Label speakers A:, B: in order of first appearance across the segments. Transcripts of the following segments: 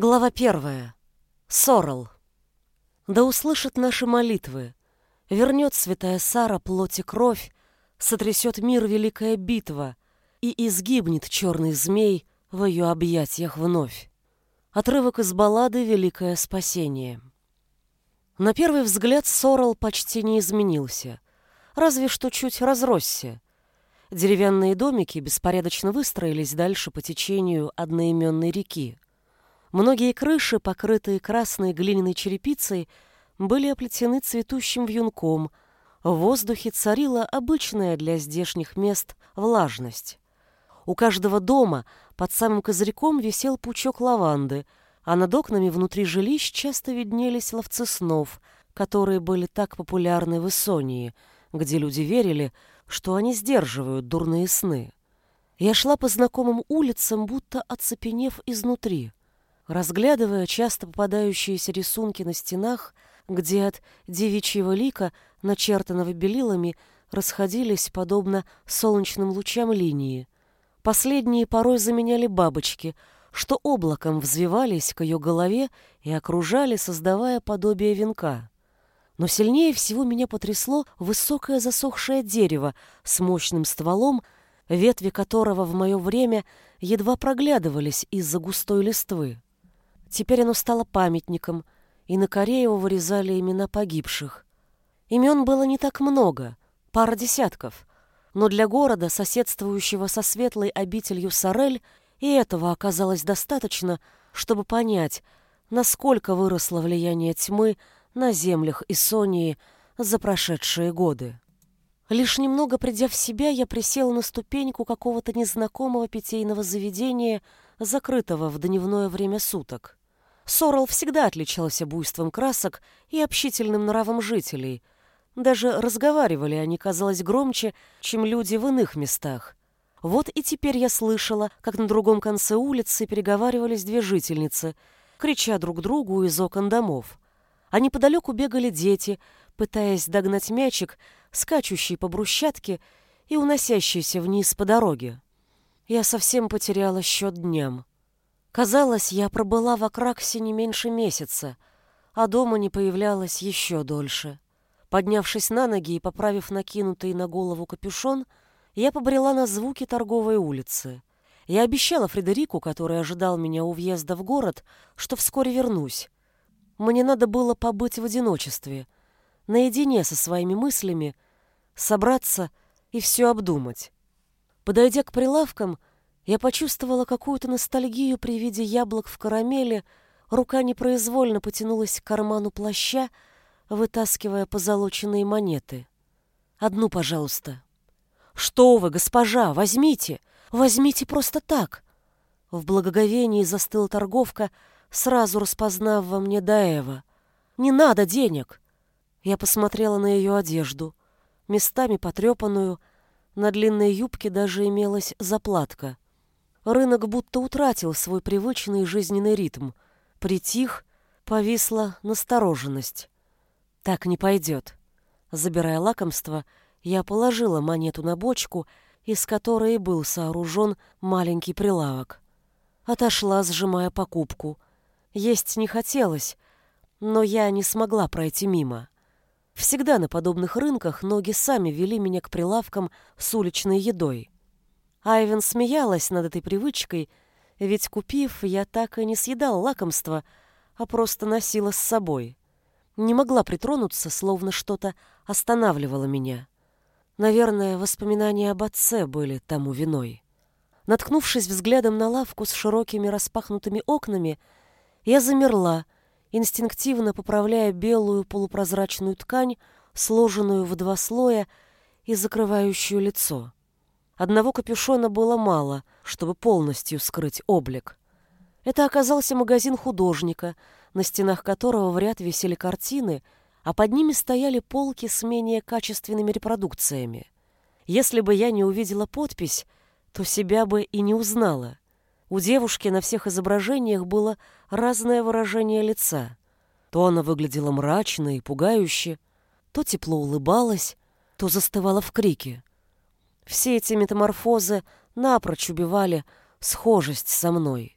A: Глава первая. Сорел. Да услышат наши молитвы. Вернет святая Сара плоть и кровь, сотрясет мир великая битва, и изгибнет черный змей в ее объятиях вновь. Отрывок из баллады «Великое спасение». На первый взгляд Сорел почти не изменился, разве что чуть разросся. Деревянные домики беспорядочно выстроились дальше по течению одноименной реки. Многие крыши, покрытые красной глиняной черепицей, были оплетены цветущим вьюнком. В воздухе царила обычная для здешних мест влажность. У каждого дома под самым козырьком висел пучок лаванды, а над окнами внутри жилищ часто виднелись ловцы снов, которые были так популярны в Исонии, где люди верили, что они сдерживают дурные сны. Я шла по знакомым улицам, будто оцепенев изнутри разглядывая часто попадающиеся рисунки на стенах, где от девичьего лика, начертанного белилами, расходились, подобно солнечным лучам линии. Последние порой заменяли бабочки, что облаком взвивались к ее голове и окружали, создавая подобие венка. Но сильнее всего меня потрясло высокое засохшее дерево с мощным стволом, ветви которого в мое время едва проглядывались из-за густой листвы. Теперь оно стало памятником, и на коре его вырезали имена погибших. Имен было не так много, пара десятков, но для города, соседствующего со светлой обителью Сорель, и этого оказалось достаточно, чтобы понять, насколько выросло влияние тьмы на землях Исонии за прошедшие годы. Лишь немного придя в себя, я присела на ступеньку какого-то незнакомого питейного заведения, закрытого в дневное время суток. Сорел всегда отличался буйством красок и общительным нравом жителей. Даже разговаривали они, казалось, громче, чем люди в иных местах. Вот и теперь я слышала, как на другом конце улицы переговаривались две жительницы, крича друг другу из окон домов. А неподалеку бегали дети, пытаясь догнать мячик, скачущий по брусчатке и уносящийся вниз по дороге. Я совсем потеряла счет дням. Казалось, я пробыла в Акраксе не меньше месяца, а дома не появлялась еще дольше. Поднявшись на ноги и поправив накинутый на голову капюшон, я побрела на звуки торговой улицы. Я обещала Фредерику, который ожидал меня у въезда в город, что вскоре вернусь. Мне надо было побыть в одиночестве, наедине со своими мыслями, собраться и все обдумать. Подойдя к прилавкам, я почувствовала какую-то ностальгию при виде яблок в карамели, рука непроизвольно потянулась к карману плаща, вытаскивая позолоченные монеты. «Одну, пожалуйста». «Что вы, госпожа, возьмите! Возьмите просто так!» В благоговении застыла торговка, сразу распознав во мне Даева. «Не надо денег!» Я посмотрела на ее одежду, местами потрепанную, на длинной юбке даже имелась заплатка — Рынок будто утратил свой привычный жизненный ритм. Притих, повисла настороженность. Так не пойдет. Забирая лакомство, я положила монету на бочку, из которой был сооружен маленький прилавок. Отошла, сжимая покупку. Есть не хотелось, но я не смогла пройти мимо. Всегда на подобных рынках ноги сами вели меня к прилавкам с уличной едой. Айвен смеялась над этой привычкой, ведь купив, я так и не съедал лакомство, а просто носила с собой. Не могла притронуться, словно что-то останавливало меня. Наверное, воспоминания об отце были тому виной. Наткнувшись взглядом на лавку с широкими распахнутыми окнами, я замерла, инстинктивно поправляя белую полупрозрачную ткань, сложенную в два слоя и закрывающую лицо. Одного капюшона было мало, чтобы полностью скрыть облик. Это оказался магазин художника, на стенах которого в ряд висели картины, а под ними стояли полки с менее качественными репродукциями. Если бы я не увидела подпись, то себя бы и не узнала. У девушки на всех изображениях было разное выражение лица. То она выглядела мрачно и пугающе, то тепло улыбалась, то застывала в крике. Все эти метаморфозы напрочь убивали схожесть со мной.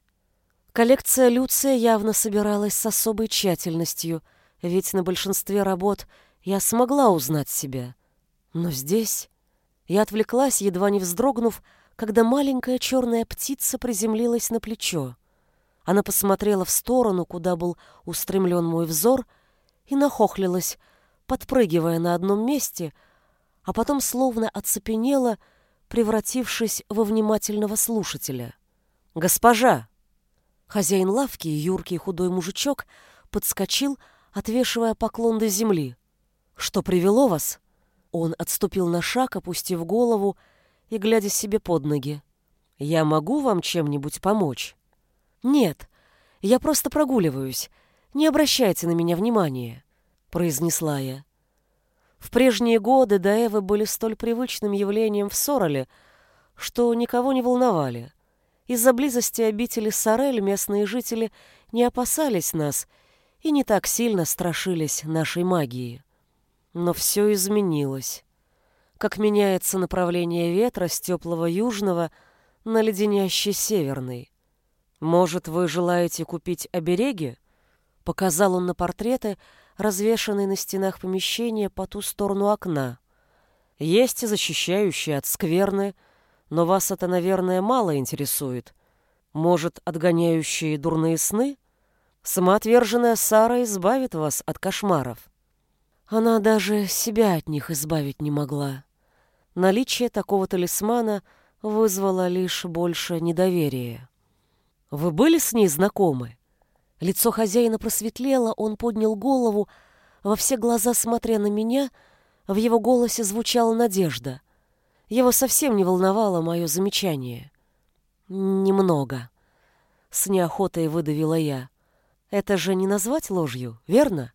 A: Коллекция Люция явно собиралась с особой тщательностью, ведь на большинстве работ я смогла узнать себя. Но здесь я отвлеклась, едва не вздрогнув, когда маленькая черная птица приземлилась на плечо. Она посмотрела в сторону, куда был устремлен мой взор, и нахохлилась, подпрыгивая на одном месте, а потом словно оцепенела, превратившись во внимательного слушателя. «Госпожа!» Хозяин лавки, юркий худой мужичок, подскочил, отвешивая поклон до земли. «Что привело вас?» Он отступил на шаг, опустив голову и глядя себе под ноги. «Я могу вам чем-нибудь помочь?» «Нет, я просто прогуливаюсь. Не обращайте на меня внимания», — произнесла я. В прежние годы даэвы были столь привычным явлением в Сороле, что никого не волновали. Из-за близости обители Сорель местные жители не опасались нас и не так сильно страшились нашей магии. Но все изменилось. Как меняется направление ветра с теплого южного на леденящий северный. «Может, вы желаете купить обереги?» Показал он на портреты, развешанные на стенах помещения по ту сторону окна. «Есть и защищающие от скверны, но вас это, наверное, мало интересует. Может, отгоняющие дурные сны? Самоотверженная Сара избавит вас от кошмаров». Она даже себя от них избавить не могла. Наличие такого талисмана вызвало лишь больше недоверия. «Вы были с ней знакомы?» Лицо хозяина просветлело, он поднял голову, во все глаза смотря на меня, в его голосе звучала надежда. Его совсем не волновало мое замечание. «Немного», — с неохотой выдавила я. «Это же не назвать ложью, верно?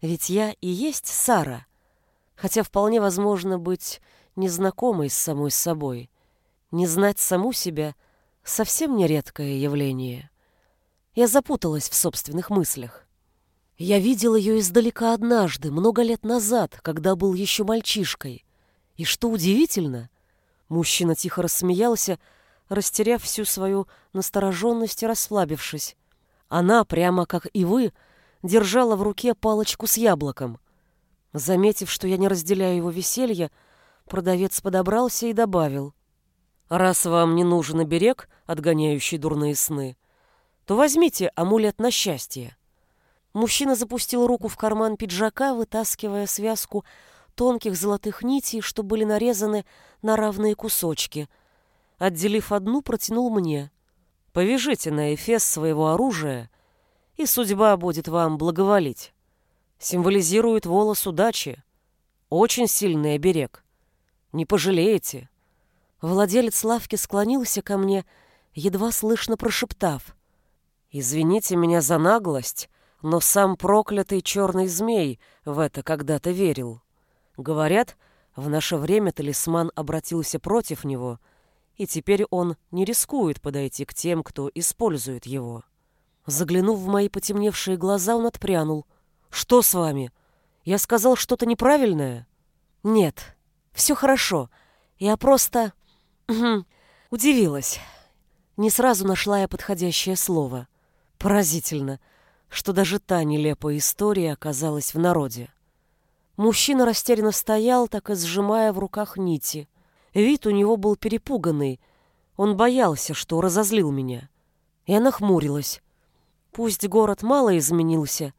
A: Ведь я и есть Сара, хотя вполне возможно быть незнакомой с самой собой. Не знать саму себя — совсем не редкое явление. Я запуталась в собственных мыслях. Я видел ее издалека однажды, много лет назад, когда был еще мальчишкой. И что удивительно, мужчина тихо рассмеялся, растеряв всю свою настороженность и расслабившись. Она, прямо как и вы, держала в руке палочку с яблоком. Заметив, что я не разделяю его веселье, продавец подобрался и добавил. Раз вам не нужен оберег, отгоняющий дурные сны, то возьмите амулет на счастье. Мужчина запустил руку в карман пиджака, вытаскивая связку тонких золотых нитей, что были нарезаны на равные кусочки. Отделив одну, протянул мне. «Повяжите на эфес своего оружия, и судьба будет вам благоволить. Символизирует волос удачи. Очень сильный оберег. Не пожалеете». Владелец лавки склонился ко мне, едва слышно прошептав. «Извините меня за наглость, но сам проклятый черный змей в это когда-то верил. Говорят, в наше время талисман обратился против него, и теперь он не рискует подойти к тем, кто использует его». Заглянув в мои потемневшие глаза, он отпрянул. «Что с вами? Я сказал что-то неправильное?» «Нет, все хорошо. Я просто...» Удивилась. Не сразу нашла я подходящее слово. Поразительно, что даже та нелепая история оказалась в народе. Мужчина растерянно стоял, так и сжимая в руках нити. Вид у него был перепуганный. Он боялся, что разозлил меня. Я нахмурилась. Пусть город мало изменился,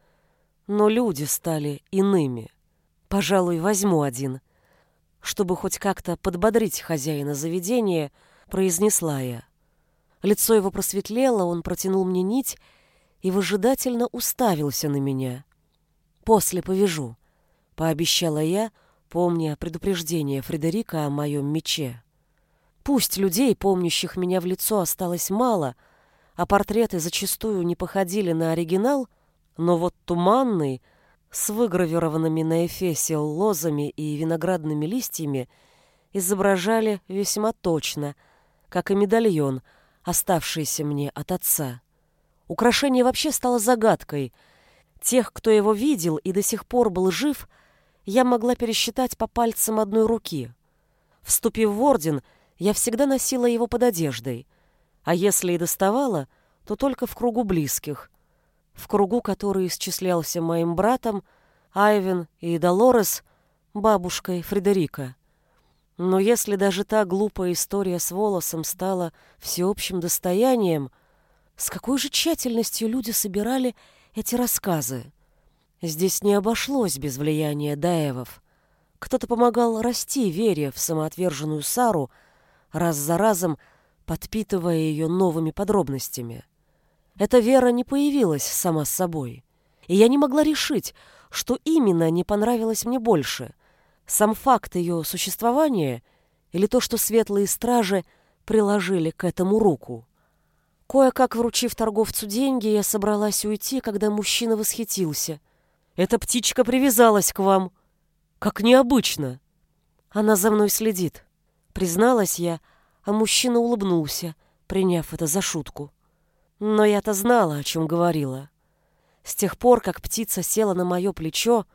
A: но люди стали иными. Пожалуй, возьму один — чтобы хоть как-то подбодрить хозяина заведения, произнесла я. Лицо его просветлело, он протянул мне нить и выжидательно уставился на меня. «После повяжу», — пообещала я, помня предупреждение Фредерика о моем мече. Пусть людей, помнящих меня в лицо, осталось мало, а портреты зачастую не походили на оригинал, но вот туманный — с выгравированными на эфесе лозами и виноградными листьями изображали весьма точно, как и медальон, оставшийся мне от отца. Украшение вообще стало загадкой. Тех, кто его видел и до сих пор был жив, я могла пересчитать по пальцам одной руки. Вступив в орден, я всегда носила его под одеждой, а если и доставала, то только в кругу близких, в кругу, который исчислялся моим братом, Айвен и Долорес, бабушкой Фредерика. Но если даже та глупая история с волосом стала всеобщим достоянием, с какой же тщательностью люди собирали эти рассказы? Здесь не обошлось без влияния Даевов. Кто-то помогал расти вере в самоотверженную Сару, раз за разом подпитывая ее новыми подробностями. Эта вера не появилась сама с собой, и я не могла решить, что именно не понравилось мне больше — сам факт ее существования или то, что светлые стражи приложили к этому руку. Кое-как вручив торговцу деньги, я собралась уйти, когда мужчина восхитился. «Эта птичка привязалась к вам. Как необычно!» «Она за мной следит», — призналась я, а мужчина улыбнулся, приняв это за шутку. Но я-то знала, о чем говорила. С тех пор, как птица села на мое плечо,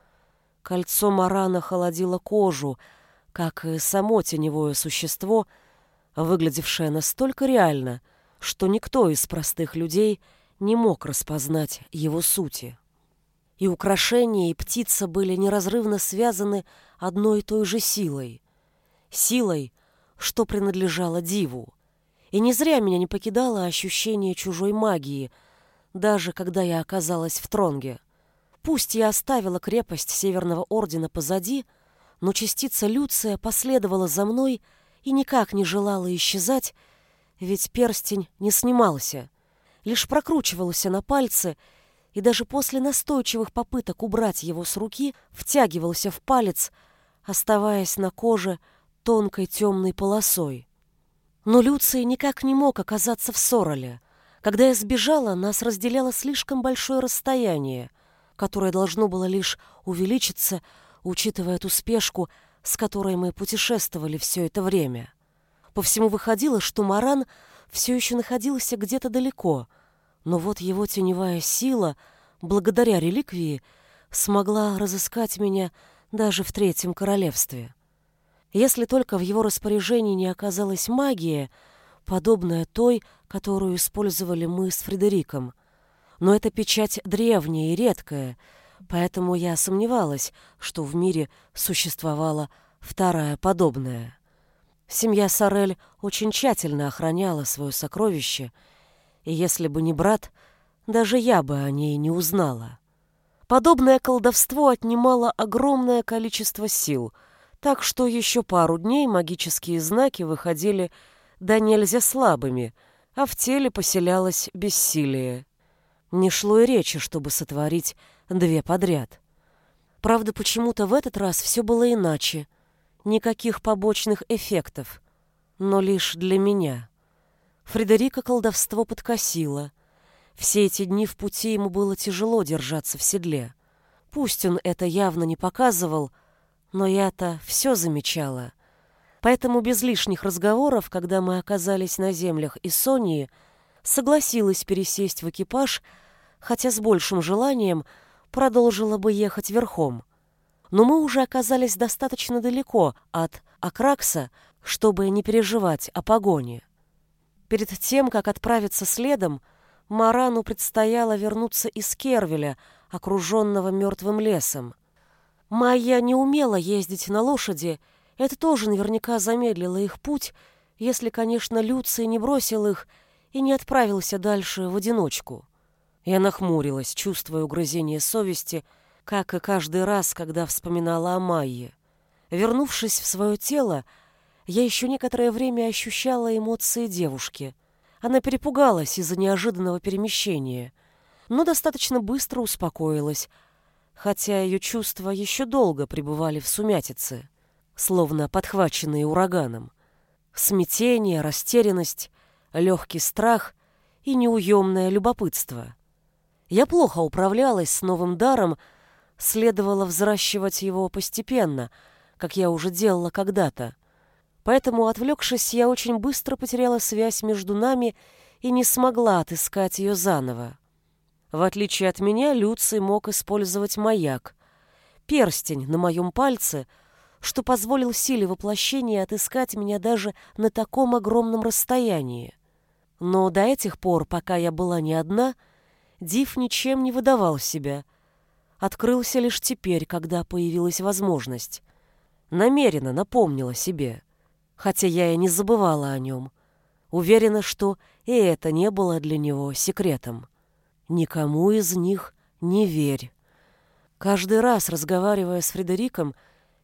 A: кольцо Марана холодило кожу, как и само теневое существо, выглядевшее настолько реально — что никто из простых людей не мог распознать его сути. И украшения, и птица были неразрывно связаны одной и той же силой. Силой, что принадлежала диву. И не зря меня не покидало ощущение чужой магии, даже когда я оказалась в Тронге. Пусть я оставила крепость Северного Ордена позади, но частица Люция последовала за мной и никак не желала исчезать, ведь перстень не снимался, лишь прокручивался на пальце, и даже после настойчивых попыток убрать его с руки втягивался в палец, оставаясь на коже тонкой темной полосой. Но Люций никак не мог оказаться в Сороле. Когда я сбежала, нас разделяло слишком большое расстояние, которое должно было лишь увеличиться, учитывая ту спешку, с которой мы путешествовали все это время. По всему выходило, что Маран все еще находился где-то далеко, но вот его теневая сила, благодаря реликвии, смогла разыскать меня даже в Третьем Королевстве. Если только в его распоряжении не оказалась магия, подобная той, которую использовали мы с Фредериком. Но эта печать древняя и редкая, поэтому я сомневалась, что в мире существовала вторая подобная. Семья Сорель очень тщательно охраняла свое сокровище, и если бы не брат, даже я бы о ней не узнала. Подобное колдовство отнимало огромное количество сил, так что еще пару дней магические знаки выходили да нельзя слабыми, а в теле поселялось бессилие. Не шло и речи, чтобы сотворить две подряд. Правда, почему-то в этот раз все было иначе — Никаких побочных эффектов, но лишь для меня. Фредерика колдовство подкосило. Все эти дни в пути ему было тяжело держаться в седле. Пусть он это явно не показывал, но я-то все замечала. Поэтому без лишних разговоров, когда мы оказались на землях Исонии, согласилась пересесть в экипаж, хотя с большим желанием продолжила бы ехать верхом но мы уже оказались достаточно далеко от Акракса, чтобы не переживать о погоне. Перед тем, как отправиться следом, Марану предстояло вернуться из Кервеля, окруженного мертвым лесом. Майя не умела ездить на лошади, это тоже наверняка замедлило их путь, если, конечно, Люций не бросил их и не отправился дальше в одиночку. Я нахмурилась, чувствуя угрызение совести — как и каждый раз, когда вспоминала о Майе. Вернувшись в свое тело, я еще некоторое время ощущала эмоции девушки. Она перепугалась из-за неожиданного перемещения, но достаточно быстро успокоилась, хотя ее чувства еще долго пребывали в сумятице, словно подхваченные ураганом. Смятение, растерянность, легкий страх и неуемное любопытство. Я плохо управлялась с новым даром, следовало взращивать его постепенно, как я уже делала когда-то. Поэтому, отвлекшись, я очень быстро потеряла связь между нами и не смогла отыскать ее заново. В отличие от меня, Люций мог использовать маяк. Перстень на моем пальце, что позволил силе воплощения отыскать меня даже на таком огромном расстоянии. Но до этих пор, пока я была не одна, Див ничем не выдавал себя. Открылся лишь теперь, когда появилась возможность. Намеренно напомнила себе, хотя я и не забывала о нем. Уверена, что и это не было для него секретом. Никому из них не верь. Каждый раз, разговаривая с Фредериком,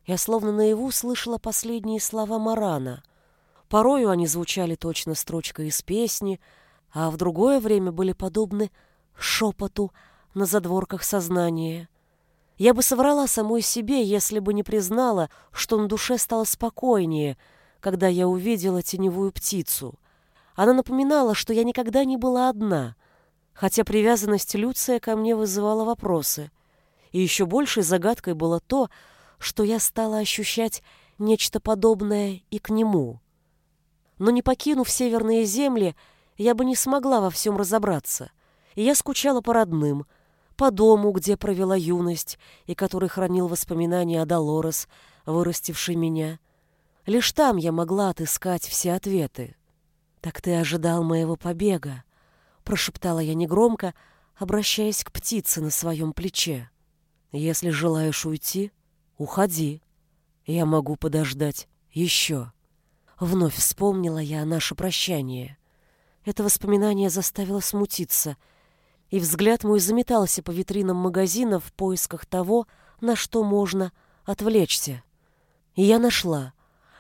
A: я словно наяву слышала последние слова Марана. Порою они звучали точно строчкой из песни, а в другое время были подобны шепоту на задворках сознания. Я бы соврала самой себе, если бы не признала, что на душе стало спокойнее, когда я увидела теневую птицу. Она напоминала, что я никогда не была одна, хотя привязанность Люция ко мне вызывала вопросы. И еще большей загадкой было то, что я стала ощущать нечто подобное и к нему. Но не покинув северные земли, я бы не смогла во всем разобраться. Я скучала по родным, по дому, где провела юность, и который хранил воспоминания о Долорес, вырастившей меня. Лишь там я могла отыскать все ответы. «Так ты ожидал моего побега», — прошептала я негромко, обращаясь к птице на своем плече. «Если желаешь уйти, уходи. Я могу подождать еще». Вновь вспомнила я наше прощание. Это воспоминание заставило смутиться, и взгляд мой заметался по витринам магазина в поисках того, на что можно отвлечься. И я нашла.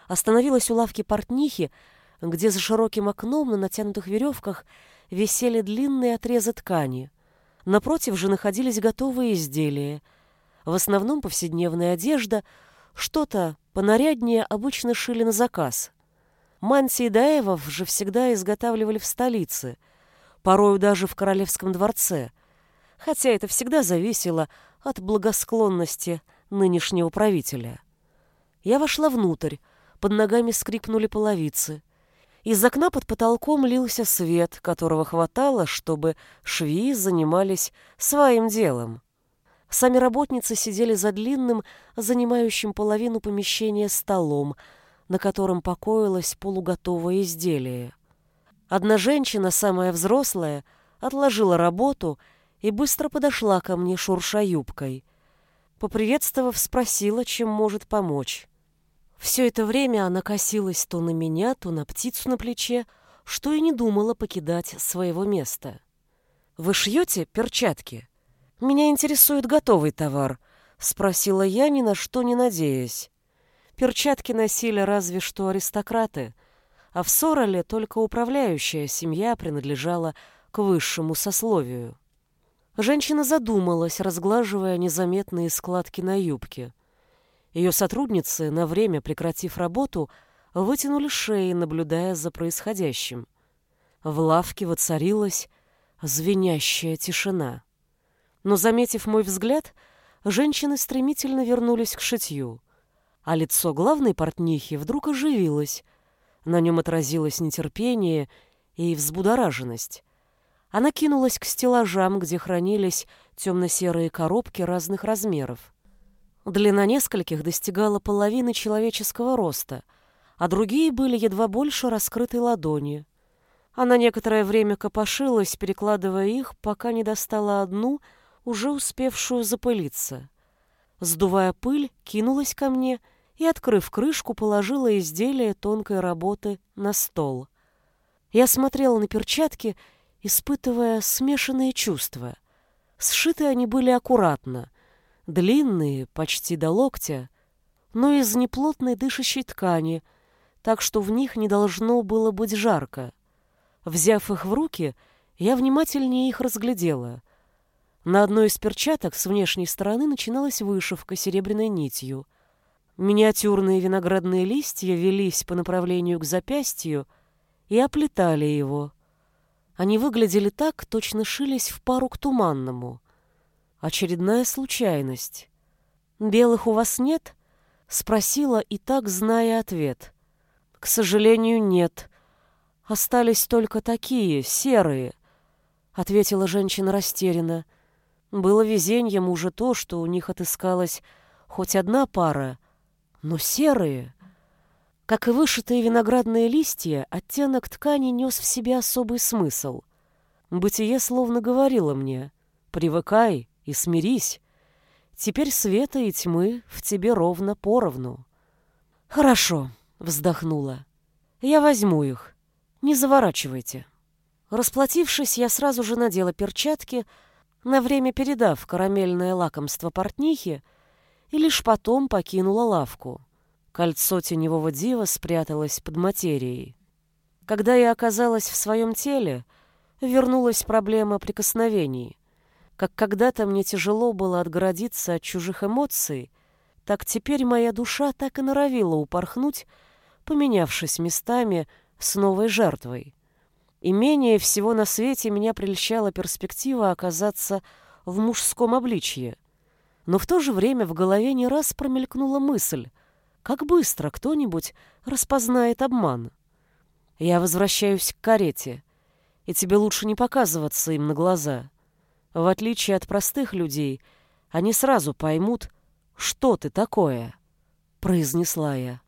A: Остановилась у лавки портнихи, где за широким окном на натянутых веревках висели длинные отрезы ткани. Напротив же находились готовые изделия. В основном повседневная одежда, что-то понаряднее обычно шили на заказ. Мантии даевов же всегда изготавливали в столице, порою даже в королевском дворце, хотя это всегда зависело от благосклонности нынешнего правителя. Я вошла внутрь, под ногами скрипнули половицы. Из окна под потолком лился свет, которого хватало, чтобы швеи занимались своим делом. Сами работницы сидели за длинным, занимающим половину помещения столом, на котором покоилось полуготовое изделие. Одна женщина, самая взрослая, отложила работу и быстро подошла ко мне, шурша юбкой. Поприветствовав, спросила, чем может помочь. Все это время она косилась то на меня, то на птицу на плече, что и не думала покидать своего места. «Вы шьете перчатки?» «Меня интересует готовый товар», — спросила я, ни на что не надеясь. Перчатки носили разве что аристократы, а в Сороле только управляющая семья принадлежала к высшему сословию. Женщина задумалась, разглаживая незаметные складки на юбке. Ее сотрудницы, на время прекратив работу, вытянули шеи, наблюдая за происходящим. В лавке воцарилась звенящая тишина. Но, заметив мой взгляд, женщины стремительно вернулись к шитью а лицо главной портнихи вдруг оживилось. На нем отразилось нетерпение и взбудораженность. Она кинулась к стеллажам, где хранились темно-серые коробки разных размеров. Длина нескольких достигала половины человеческого роста, а другие были едва больше раскрытой ладони. Она некоторое время копошилась, перекладывая их, пока не достала одну, уже успевшую запылиться — Сдувая пыль, кинулась ко мне и, открыв крышку, положила изделие тонкой работы на стол. Я смотрела на перчатки, испытывая смешанные чувства. Сшиты они были аккуратно, длинные, почти до локтя, но из неплотной дышащей ткани, так что в них не должно было быть жарко. Взяв их в руки, я внимательнее их разглядела — на одной из перчаток с внешней стороны начиналась вышивка серебряной нитью. Миниатюрные виноградные листья велись по направлению к запястью и оплетали его. Они выглядели так, точно шились в пару к туманному. Очередная случайность. «Белых у вас нет?» — спросила и так, зная ответ. «К сожалению, нет. Остались только такие, серые», — ответила женщина растерянно. Было везеньем уже то, что у них отыскалась хоть одна пара, но серые. Как и вышитые виноградные листья, оттенок ткани нес в себе особый смысл. Бытие словно говорило мне «Привыкай и смирись. Теперь света и тьмы в тебе ровно поровну». «Хорошо», — вздохнула. «Я возьму их. Не заворачивайте». Расплатившись, я сразу же надела перчатки, на время передав карамельное лакомство портнихе, и лишь потом покинула лавку. Кольцо теневого дива спряталось под материей. Когда я оказалась в своем теле, вернулась проблема прикосновений. Как когда-то мне тяжело было отгородиться от чужих эмоций, так теперь моя душа так и норовила упорхнуть, поменявшись местами с новой жертвой. И менее всего на свете меня прельщала перспектива оказаться в мужском обличье. Но в то же время в голове не раз промелькнула мысль, как быстро кто-нибудь распознает обман. Я возвращаюсь к карете, и тебе лучше не показываться им на глаза. В отличие от простых людей, они сразу поймут, что ты такое, — произнесла я.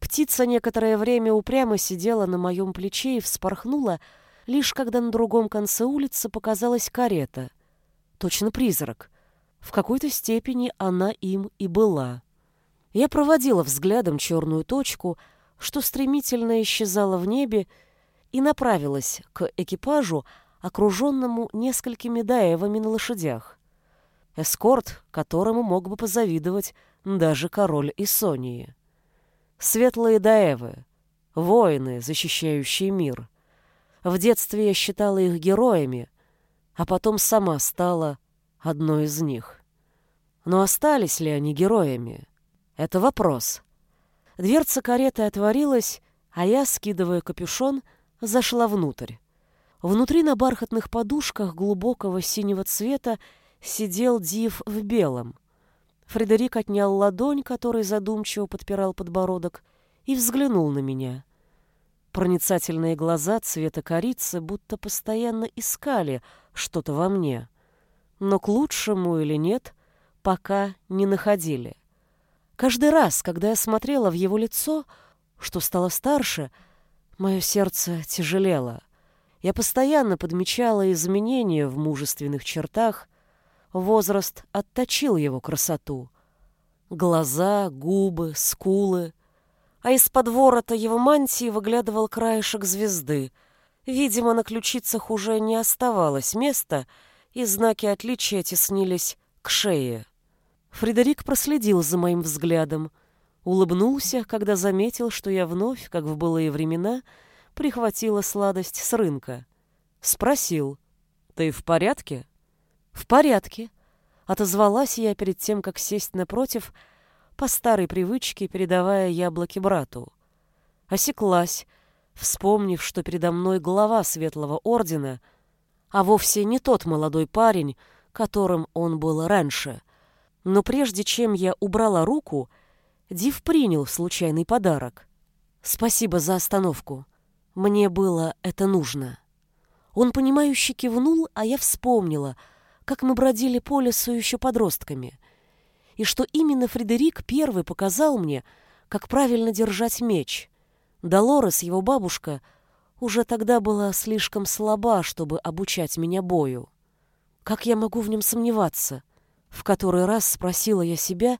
A: Птица некоторое время упрямо сидела на моем плече и вспорхнула, лишь когда на другом конце улицы показалась карета. Точно призрак. В какой-то степени она им и была. Я проводила взглядом черную точку, что стремительно исчезала в небе, и направилась к экипажу, окруженному несколькими даевами на лошадях. Эскорт, которому мог бы позавидовать даже король Исонии. Светлые даевы, воины, защищающие мир. В детстве я считала их героями, а потом сама стала одной из них. Но остались ли они героями? Это вопрос. Дверца кареты отворилась, а я, скидывая капюшон, зашла внутрь. Внутри на бархатных подушках глубокого синего цвета сидел див в белом — Фредерик отнял ладонь, которой задумчиво подпирал подбородок, и взглянул на меня. Проницательные глаза цвета корицы будто постоянно искали что-то во мне. Но к лучшему или нет, пока не находили. Каждый раз, когда я смотрела в его лицо, что стало старше, мое сердце тяжелело. Я постоянно подмечала изменения в мужественных чертах, Возраст отточил его красоту. Глаза, губы, скулы. А из-под ворота его мантии выглядывал краешек звезды. Видимо, на ключицах уже не оставалось места, и знаки отличия теснились к шее. Фредерик проследил за моим взглядом, улыбнулся, когда заметил, что я вновь, как в былые времена, прихватила сладость с рынка. Спросил, «Ты в порядке?» «В порядке», — отозвалась я перед тем, как сесть напротив, по старой привычке передавая яблоки брату. Осеклась, вспомнив, что передо мной глава Светлого Ордена, а вовсе не тот молодой парень, которым он был раньше. Но прежде чем я убрала руку, Див принял случайный подарок. «Спасибо за остановку. Мне было это нужно». Он, понимающе кивнул, а я вспомнила — как мы бродили по лесу еще подростками, и что именно Фредерик первый показал мне, как правильно держать меч. Долорес, его бабушка, уже тогда была слишком слаба, чтобы обучать меня бою. Как я могу в нем сомневаться? В который раз спросила я себя,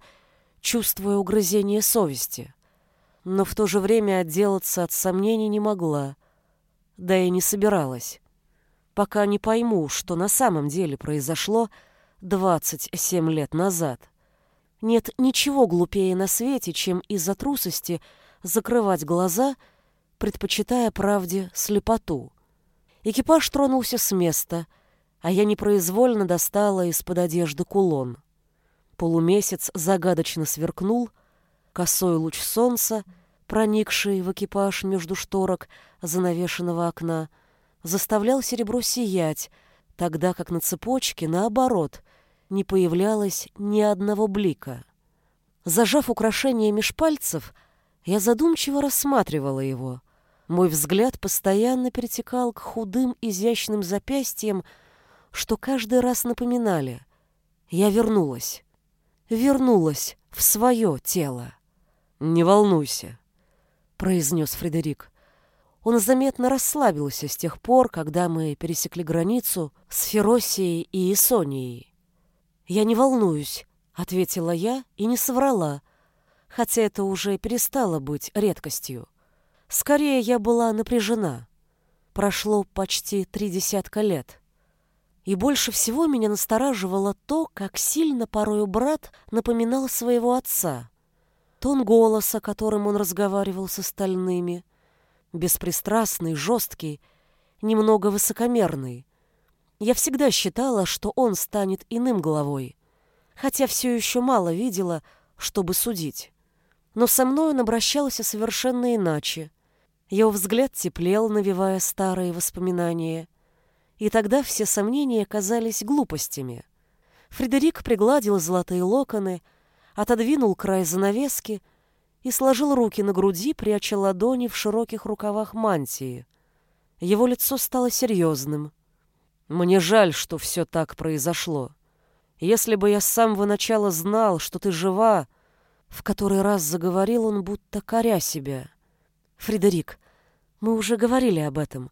A: чувствуя угрызение совести. Но в то же время отделаться от сомнений не могла, да и не собиралась пока не пойму, что на самом деле произошло 27 лет назад. Нет ничего глупее на свете, чем из-за трусости закрывать глаза, предпочитая правде слепоту. Экипаж тронулся с места, а я непроизвольно достала из-под одежды кулон. Полумесяц загадочно сверкнул, косой луч солнца, проникший в экипаж между шторок занавешенного окна, заставлял серебро сиять, тогда как на цепочке, наоборот, не появлялось ни одного блика. Зажав украшение меж пальцев, я задумчиво рассматривала его. Мой взгляд постоянно перетекал к худым, изящным запястьям, что каждый раз напоминали. Я вернулась. Вернулась в свое тело. Не волнуйся. произнес Фредерик. Он заметно расслабился с тех пор, когда мы пересекли границу с Феросией и Исонией. «Я не волнуюсь», — ответила я и не соврала, хотя это уже перестало быть редкостью. Скорее, я была напряжена. Прошло почти три десятка лет. И больше всего меня настораживало то, как сильно порою брат напоминал своего отца. Тон голоса, которым он разговаривал с остальными, беспристрастный, жесткий, немного высокомерный. Я всегда считала, что он станет иным главой, хотя все еще мало видела, чтобы судить. Но со мной он обращался совершенно иначе. Его взгляд теплел, навевая старые воспоминания. И тогда все сомнения казались глупостями. Фредерик пригладил золотые локоны, отодвинул край занавески и сложил руки на груди, пряча ладони в широких рукавах мантии. Его лицо стало серьезным. «Мне жаль, что все так произошло. Если бы я с самого начала знал, что ты жива...» В который раз заговорил он, будто коря себя. «Фредерик, мы уже говорили об этом.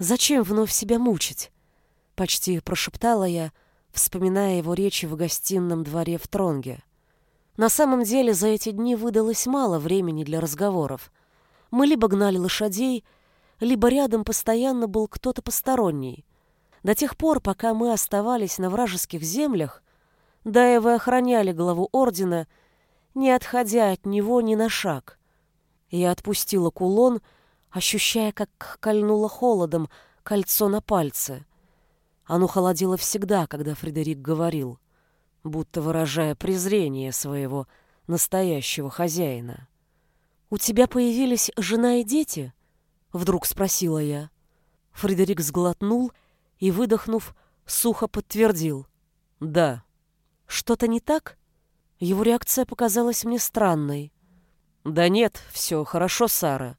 A: Зачем вновь себя мучить?» Почти прошептала я, вспоминая его речи в гостином дворе в Тронге. На самом деле за эти дни выдалось мало времени для разговоров. Мы либо гнали лошадей, либо рядом постоянно был кто-то посторонний. До тех пор, пока мы оставались на вражеских землях, Даевы охраняли главу ордена, не отходя от него ни на шаг. Я отпустила кулон, ощущая, как кольнуло холодом кольцо на пальце. Оно холодило всегда, когда Фредерик говорил — будто выражая презрение своего настоящего хозяина. «У тебя появились жена и дети?» — вдруг спросила я. Фредерик сглотнул и, выдохнув, сухо подтвердил. «Да». «Что-то не так?» Его реакция показалась мне странной. «Да нет, все хорошо, Сара.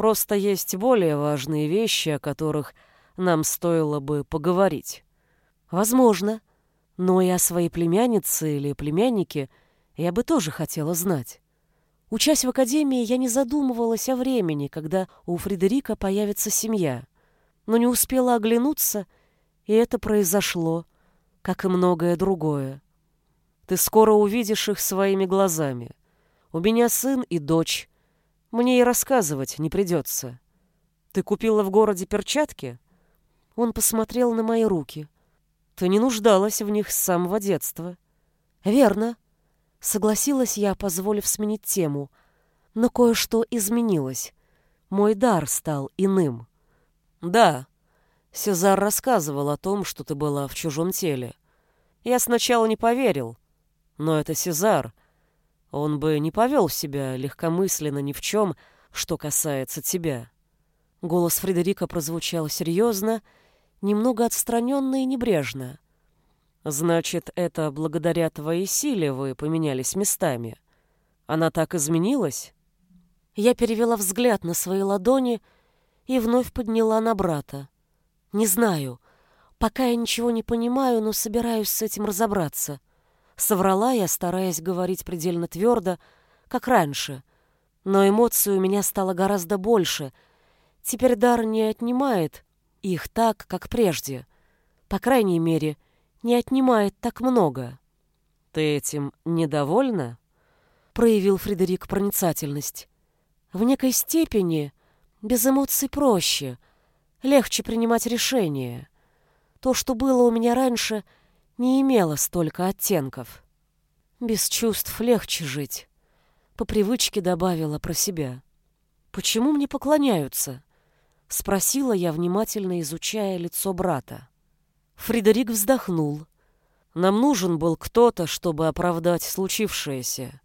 A: Просто есть более важные вещи, о которых нам стоило бы поговорить». «Возможно», но и о своей племяннице или племяннике я бы тоже хотела знать. Учась в академии, я не задумывалась о времени, когда у Фредерика появится семья. Но не успела оглянуться, и это произошло, как и многое другое. Ты скоро увидишь их своими глазами. У меня сын и дочь. Мне и рассказывать не придется. Ты купила в городе перчатки? Он посмотрел на мои руки — ты не нуждалась в них с самого детства. Верно. Согласилась я, позволив сменить тему. Но кое-что изменилось. Мой дар стал иным. Да. Сезар рассказывал о том, что ты была в чужом теле. Я сначала не поверил. Но это Сезар. Он бы не повел себя легкомысленно ни в чем, что касается тебя. Голос Фредерика прозвучал серьезно, немного отстраненно и небрежно. «Значит, это благодаря твоей силе вы поменялись местами. Она так изменилась?» Я перевела взгляд на свои ладони и вновь подняла на брата. «Не знаю. Пока я ничего не понимаю, но собираюсь с этим разобраться». Соврала я, стараясь говорить предельно твердо, как раньше. Но эмоций у меня стало гораздо больше. Теперь дар не отнимает, их так, как прежде. По крайней мере, не отнимает так много. «Ты этим недовольна?» — проявил Фредерик проницательность. «В некой степени без эмоций проще, легче принимать решения. То, что было у меня раньше, не имело столько оттенков. Без чувств легче жить», — по привычке добавила про себя. «Почему мне поклоняются?» — спросила я, внимательно изучая лицо брата. Фредерик вздохнул. «Нам нужен был кто-то, чтобы оправдать случившееся.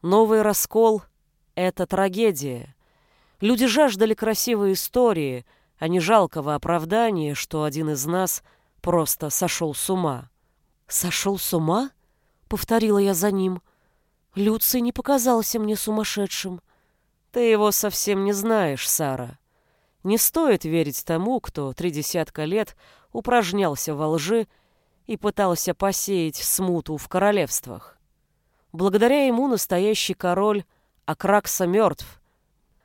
A: Новый раскол — это трагедия. Люди жаждали красивой истории, а не жалкого оправдания, что один из нас просто сошел с ума». «Сошел с ума?» — повторила я за ним. «Люций не показался мне сумасшедшим». «Ты его совсем не знаешь, Сара», не стоит верить тому, кто три десятка лет упражнялся во лжи и пытался посеять смуту в королевствах. Благодаря ему настоящий король Акракса мертв,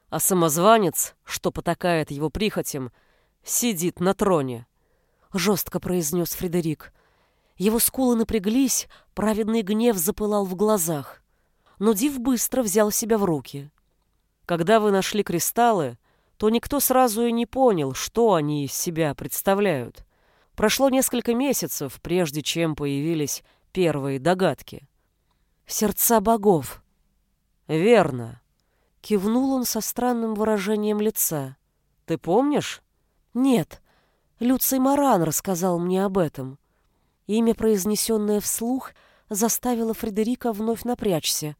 A: А самозванец, что потакает его прихотям, сидит на троне. Жестко произнес Фредерик. Его скулы напряглись, праведный гнев запылал в глазах. Но Див быстро взял себя в руки. Когда вы нашли кристаллы, то никто сразу и не понял, что они из себя представляют. Прошло несколько месяцев, прежде чем появились первые догадки. «Сердца богов». «Верно», — кивнул он со странным выражением лица. «Ты помнишь?» «Нет, Люций Маран рассказал мне об этом». Имя, произнесенное вслух, заставило Фредерика вновь напрячься,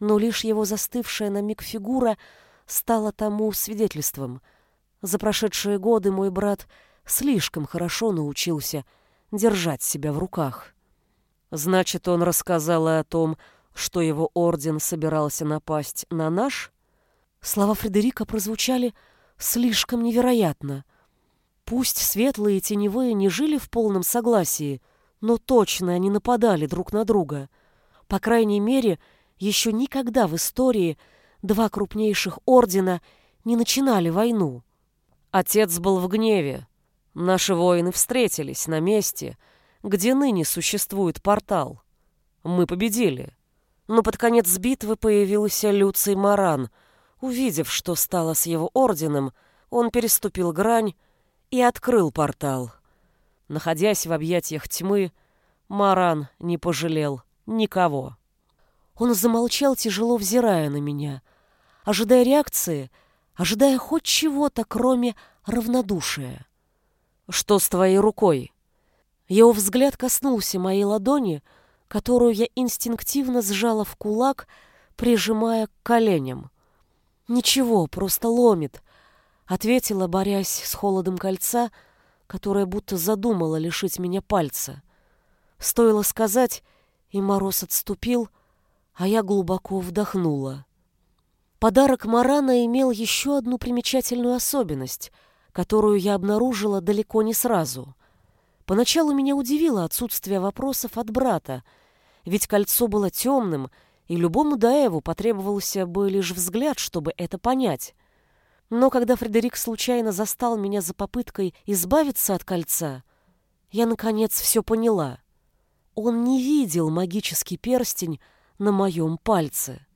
A: но лишь его застывшая на миг фигура стала тому свидетельством. За прошедшие годы мой брат слишком хорошо научился держать себя в руках. Значит, он рассказал о том, что его орден собирался напасть на наш? Слова Фредерика прозвучали слишком невероятно. Пусть светлые и теневые не жили в полном согласии, но точно они нападали друг на друга. По крайней мере, еще никогда в истории два крупнейших ордена не начинали войну. Отец был в гневе. Наши воины встретились на месте, где ныне существует портал. Мы победили. Но под конец битвы появился Люций Маран. Увидев, что стало с его орденом, он переступил грань и открыл портал. Находясь в объятиях тьмы, Маран не пожалел никого. Он замолчал, тяжело взирая на меня, ожидая реакции, ожидая хоть чего-то, кроме равнодушия. «Что с твоей рукой?» Его взгляд коснулся моей ладони, которую я инстинктивно сжала в кулак, прижимая к коленям. «Ничего, просто ломит», — ответила, борясь с холодом кольца, которое будто задумала лишить меня пальца. Стоило сказать, и мороз отступил, а я глубоко вдохнула. Подарок Марана имел еще одну примечательную особенность, которую я обнаружила далеко не сразу. Поначалу меня удивило отсутствие вопросов от брата, ведь кольцо было темным, и любому Даеву потребовался бы лишь взгляд, чтобы это понять. Но когда Фредерик случайно застал меня за попыткой избавиться от кольца, я, наконец, все поняла. Он не видел магический перстень на моем пальце.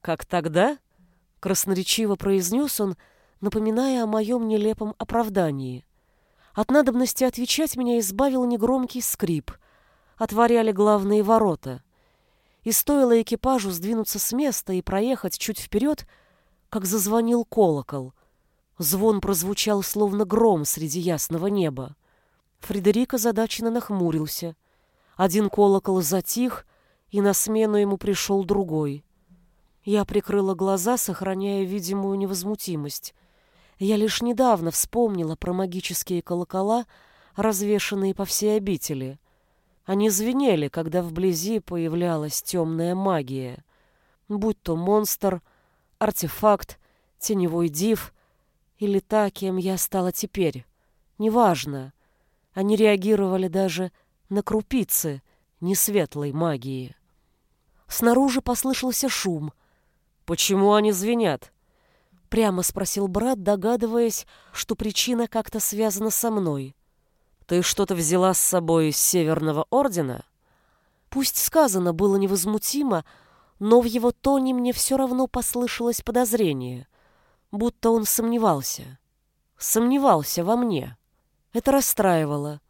A: «Как тогда?» — красноречиво произнес он, напоминая о моем нелепом оправдании. От надобности отвечать меня избавил негромкий скрип. Отворяли главные ворота. И стоило экипажу сдвинуться с места и проехать чуть вперед, как зазвонил колокол. Звон прозвучал, словно гром среди ясного неба. Фредерик озадаченно нахмурился. Один колокол затих, и на смену ему пришел другой. Я прикрыла глаза, сохраняя видимую невозмутимость. Я лишь недавно вспомнила про магические колокола, развешанные по всей обители. Они звенели, когда вблизи появлялась темная магия. Будь то монстр, артефакт, теневой див или та, кем я стала теперь. Неважно. Они реагировали даже на крупицы несветлой магии. Снаружи послышался шум. «Почему они звенят?» Прямо спросил брат, догадываясь, что причина как-то связана со мной. «Ты что-то взяла с собой из Северного Ордена?» Пусть сказано было невозмутимо, но в его тоне мне все равно послышалось подозрение, будто он сомневался. Сомневался во мне. Это расстраивало.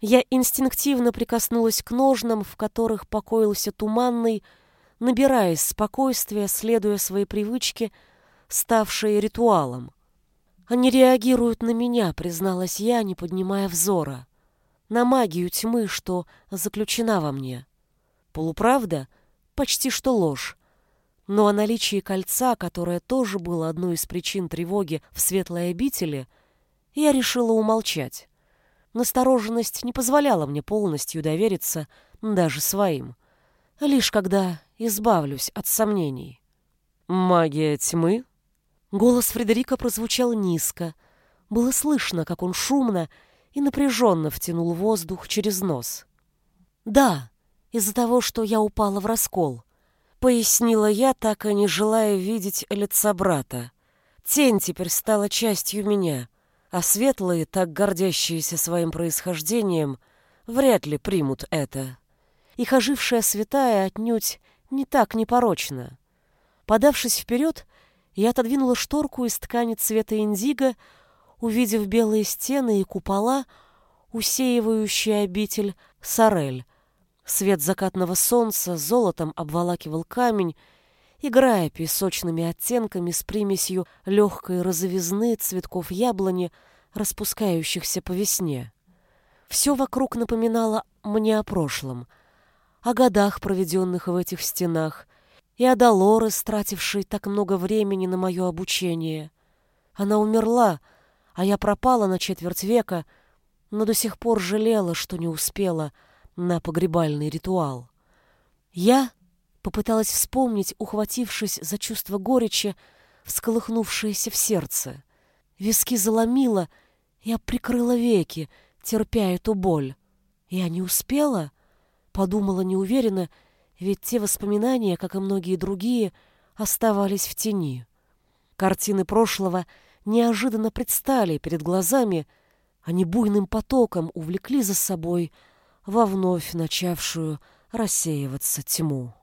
A: Я инстинктивно прикоснулась к ножнам, в которых покоился туманный, набираясь спокойствия, следуя своей привычке — ставшие ритуалом. Они реагируют на меня, призналась я, не поднимая взора. На магию тьмы, что заключена во мне. Полуправда? Почти что ложь. Но о наличии кольца, которое тоже было одной из причин тревоги в светлой обители, я решила умолчать. Настороженность не позволяла мне полностью довериться даже своим. Лишь когда избавлюсь от сомнений. «Магия тьмы?» Голос Фредерика прозвучал низко. Было слышно, как он шумно и напряженно втянул воздух через нос. «Да, из-за того, что я упала в раскол», — пояснила я, так и не желая видеть лица брата. Тень теперь стала частью меня, а светлые, так гордящиеся своим происхождением, вряд ли примут это. Их ожившая святая отнюдь не так непорочна. Подавшись вперед, я отодвинула шторку из ткани цвета индиго, увидев белые стены и купола, усеивающие обитель Сорель. Свет закатного солнца золотом обволакивал камень, играя песочными оттенками с примесью легкой розовизны цветков яблони, распускающихся по весне. Все вокруг напоминало мне о прошлом, о годах, проведенных в этих стенах, и о Долоре, стратившей так много времени на мое обучение. Она умерла, а я пропала на четверть века, но до сих пор жалела, что не успела на погребальный ритуал. Я попыталась вспомнить, ухватившись за чувство горечи, всколыхнувшееся в сердце. Виски заломило, я прикрыла веки, терпя эту боль. Я не успела? Подумала неуверенно, ведь те воспоминания, как и многие другие, оставались в тени. Картины прошлого неожиданно предстали перед глазами, они буйным потоком увлекли за собой во вновь начавшую рассеиваться тьму.